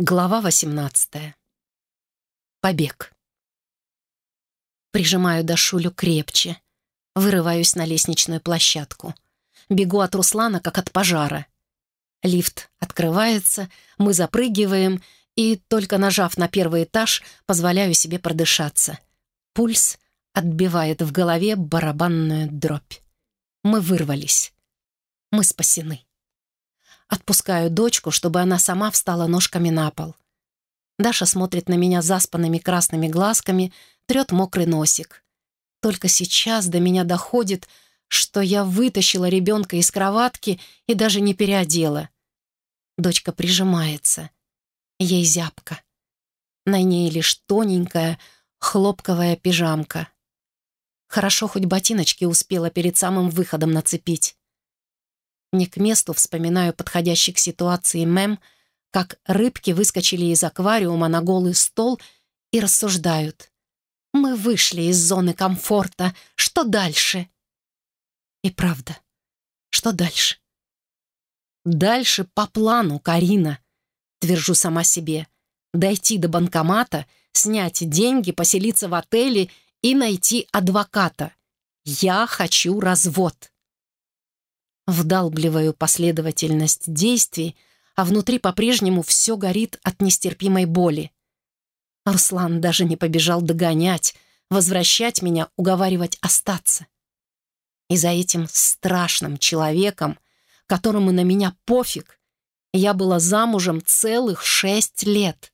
Глава 18. Побег. Прижимаю Дашулю крепче. Вырываюсь на лестничную площадку. Бегу от Руслана, как от пожара. Лифт открывается, мы запрыгиваем, и, только нажав на первый этаж, позволяю себе продышаться. Пульс отбивает в голове барабанную дробь. Мы вырвались. Мы спасены. Отпускаю дочку, чтобы она сама встала ножками на пол. Даша смотрит на меня заспанными красными глазками, трет мокрый носик. Только сейчас до меня доходит, что я вытащила ребенка из кроватки и даже не переодела. Дочка прижимается. Ей зябко. На ней лишь тоненькая хлопковая пижамка. Хорошо, хоть ботиночки успела перед самым выходом нацепить. Не к месту вспоминаю подходящий к ситуации мем, как рыбки выскочили из аквариума на голый стол и рассуждают. «Мы вышли из зоны комфорта. Что дальше?» И правда, что дальше? «Дальше по плану, Карина», — твержу сама себе. «Дойти до банкомата, снять деньги, поселиться в отеле и найти адвоката. Я хочу развод». Вдалбливаю последовательность действий, а внутри по-прежнему все горит от нестерпимой боли. Арслан даже не побежал догонять, возвращать меня, уговаривать остаться. И за этим страшным человеком, которому на меня пофиг, я была замужем целых шесть лет.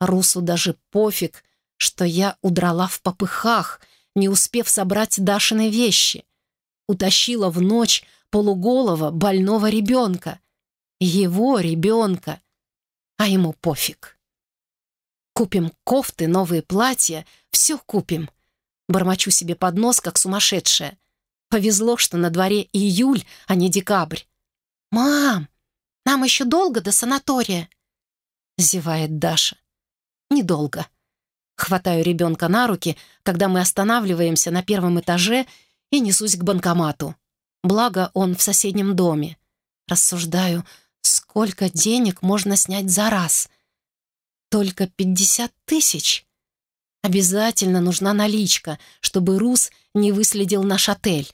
Русу даже пофиг, что я удрала в попыхах, не успев собрать Дашины вещи. Утащила в ночь полуголого больного ребенка. Его ребенка. А ему пофиг. Купим кофты, новые платья, все купим. Бормочу себе под нос, как сумасшедшая. Повезло, что на дворе июль, а не декабрь. «Мам, нам еще долго до санатория?» Зевает Даша. «Недолго». Хватаю ребенка на руки, когда мы останавливаемся на первом этаже и несусь к банкомату. Благо, он в соседнем доме. Рассуждаю, сколько денег можно снять за раз. Только пятьдесят тысяч. Обязательно нужна наличка, чтобы Рус не выследил наш отель.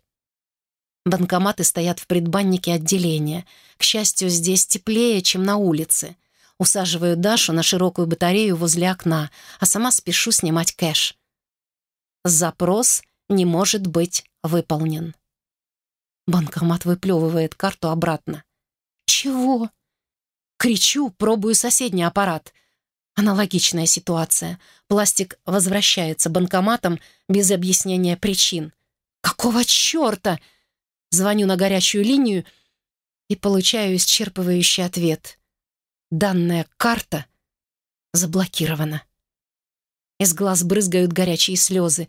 Банкоматы стоят в предбаннике отделения. К счастью, здесь теплее, чем на улице. Усаживаю Дашу на широкую батарею возле окна, а сама спешу снимать кэш. Запрос не может быть выполнен. Банкомат выплевывает карту обратно. «Чего?» Кричу, пробую соседний аппарат. Аналогичная ситуация. Пластик возвращается банкоматом без объяснения причин. «Какого черта?» Звоню на горячую линию и получаю исчерпывающий ответ. Данная карта заблокирована. Из глаз брызгают горячие слезы.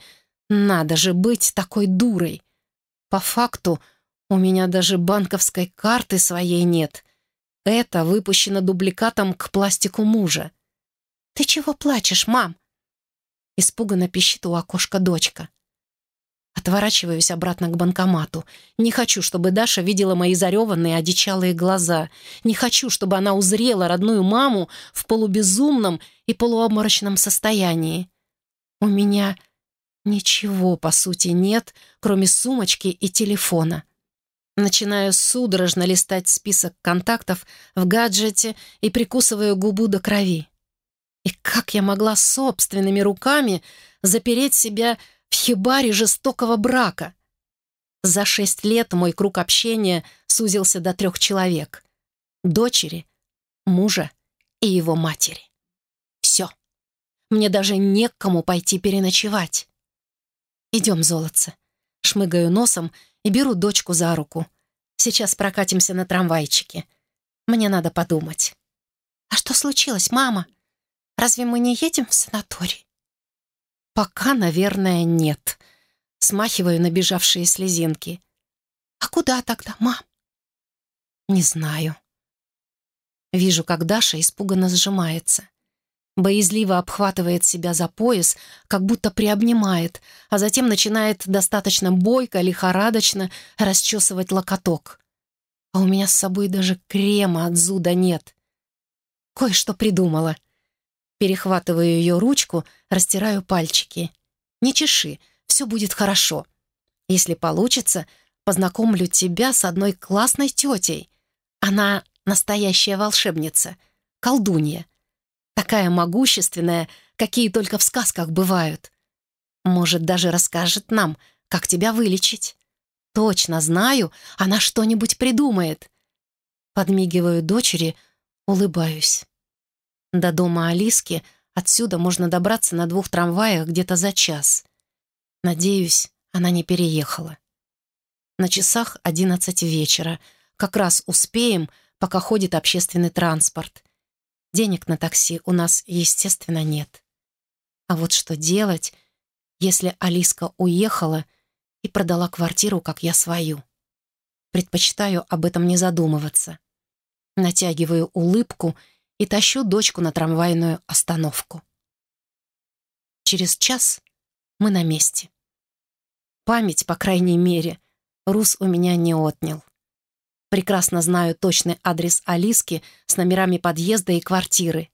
Надо же быть такой дурой. По факту у меня даже банковской карты своей нет. Это выпущено дубликатом к пластику мужа. «Ты чего плачешь, мам?» Испуганно пищит у окошка дочка. Отворачиваюсь обратно к банкомату. Не хочу, чтобы Даша видела мои зареванные, одичалые глаза. Не хочу, чтобы она узрела родную маму в полубезумном и полуобморочном состоянии. У меня ничего, по сути, нет, кроме сумочки и телефона. Начинаю судорожно листать список контактов в гаджете и прикусываю губу до крови. И как я могла собственными руками запереть себя в хибаре жестокого брака? За шесть лет мой круг общения сузился до трех человек. Дочери, мужа и его матери. Все. Мне даже не к кому пойти переночевать. «Идем, золотце». Шмыгаю носом и беру дочку за руку. Сейчас прокатимся на трамвайчике. Мне надо подумать. «А что случилось, мама? Разве мы не едем в санаторий?» «Пока, наверное, нет». Смахиваю набежавшие слезинки. «А куда тогда, мам?» «Не знаю». Вижу, как Даша испуганно сжимается боязливо обхватывает себя за пояс, как будто приобнимает, а затем начинает достаточно бойко, лихорадочно расчесывать локоток. А у меня с собой даже крема от зуда нет. кое-что придумала». Перехватываю ее ручку, растираю пальчики. «Не чеши, все будет хорошо. Если получится, познакомлю тебя с одной классной тетей. Она настоящая волшебница, колдунья. Такая могущественная, какие только в сказках бывают. Может, даже расскажет нам, как тебя вылечить. Точно знаю, она что-нибудь придумает. Подмигиваю дочери, улыбаюсь. До дома Алиски отсюда можно добраться на двух трамваях где-то за час. Надеюсь, она не переехала. На часах одиннадцать вечера. Как раз успеем, пока ходит общественный транспорт. Денег на такси у нас, естественно, нет. А вот что делать, если Алиска уехала и продала квартиру, как я свою? Предпочитаю об этом не задумываться. Натягиваю улыбку и тащу дочку на трамвайную остановку. Через час мы на месте. Память, по крайней мере, Рус у меня не отнял. Прекрасно знаю точный адрес Алиски с номерами подъезда и квартиры.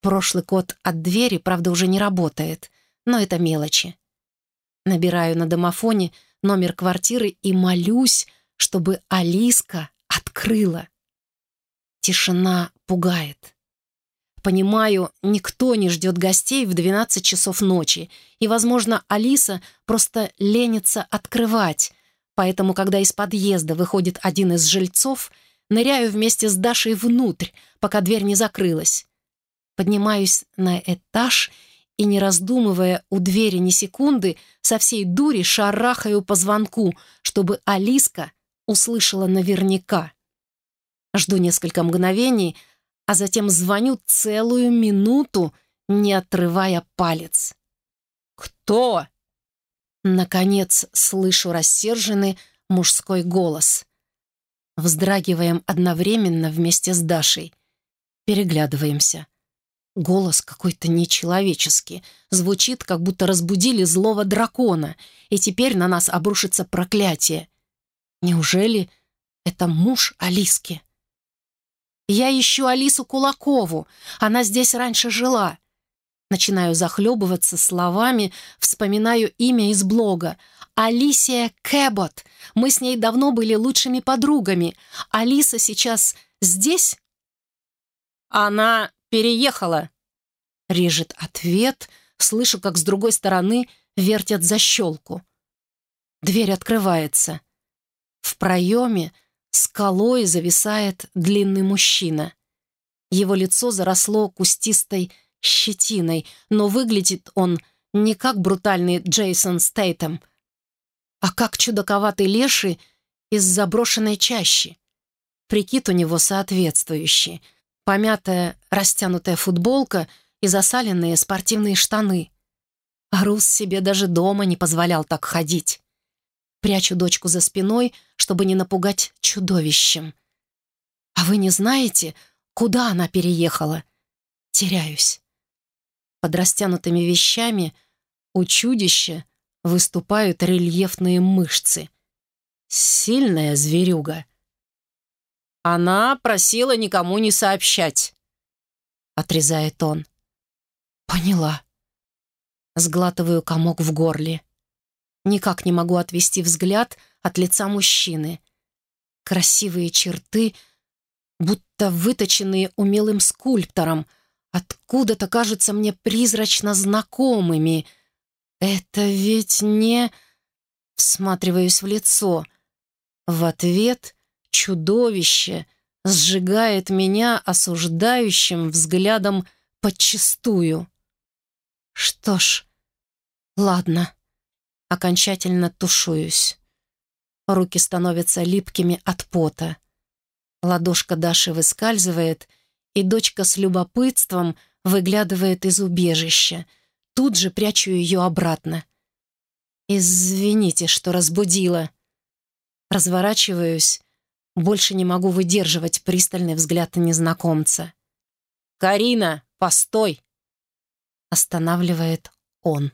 Прошлый код от двери, правда, уже не работает, но это мелочи. Набираю на домофоне номер квартиры и молюсь, чтобы Алиска открыла. Тишина пугает. Понимаю, никто не ждет гостей в 12 часов ночи, и, возможно, Алиса просто ленится открывать, поэтому, когда из подъезда выходит один из жильцов, ныряю вместе с Дашей внутрь, пока дверь не закрылась. Поднимаюсь на этаж и, не раздумывая у двери ни секунды, со всей дури шарахаю по звонку, чтобы Алиска услышала наверняка. Жду несколько мгновений, а затем звоню целую минуту, не отрывая палец. «Кто?» Наконец слышу рассерженный мужской голос. Вздрагиваем одновременно вместе с Дашей. Переглядываемся. Голос какой-то нечеловеческий. Звучит, как будто разбудили злого дракона, и теперь на нас обрушится проклятие. Неужели это муж Алиски? Я ищу Алису Кулакову. Она здесь раньше жила. Начинаю захлебываться словами, вспоминаю имя из блога. Алисия Кэбот. Мы с ней давно были лучшими подругами. Алиса сейчас здесь? Она переехала. Режет ответ. Слышу, как с другой стороны вертят защелку. Дверь открывается. В проеме скалой зависает длинный мужчина. Его лицо заросло кустистой щетиной, но выглядит он не как брутальный Джейсон Стейтем, а как чудаковатый леший из заброшенной чащи. Прикид у него соответствующий. Помятая, растянутая футболка и засаленные спортивные штаны. А Рус себе даже дома не позволял так ходить. Прячу дочку за спиной, чтобы не напугать чудовищем. А вы не знаете, куда она переехала? Теряюсь. Под растянутыми вещами у чудища выступают рельефные мышцы. Сильная зверюга. Она просила никому не сообщать. Отрезает он. Поняла. Сглатываю комок в горле. Никак не могу отвести взгляд от лица мужчины. Красивые черты, будто выточенные умелым скульптором — откуда-то кажутся мне призрачно знакомыми. Это ведь не... Всматриваюсь в лицо. В ответ чудовище сжигает меня осуждающим взглядом подчистую. Что ж, ладно, окончательно тушуюсь. Руки становятся липкими от пота. Ладошка Даши выскальзывает — и дочка с любопытством выглядывает из убежища. Тут же прячу ее обратно. «Извините, что разбудила». Разворачиваюсь, больше не могу выдерживать пристальный взгляд незнакомца. «Карина, постой!» Останавливает он.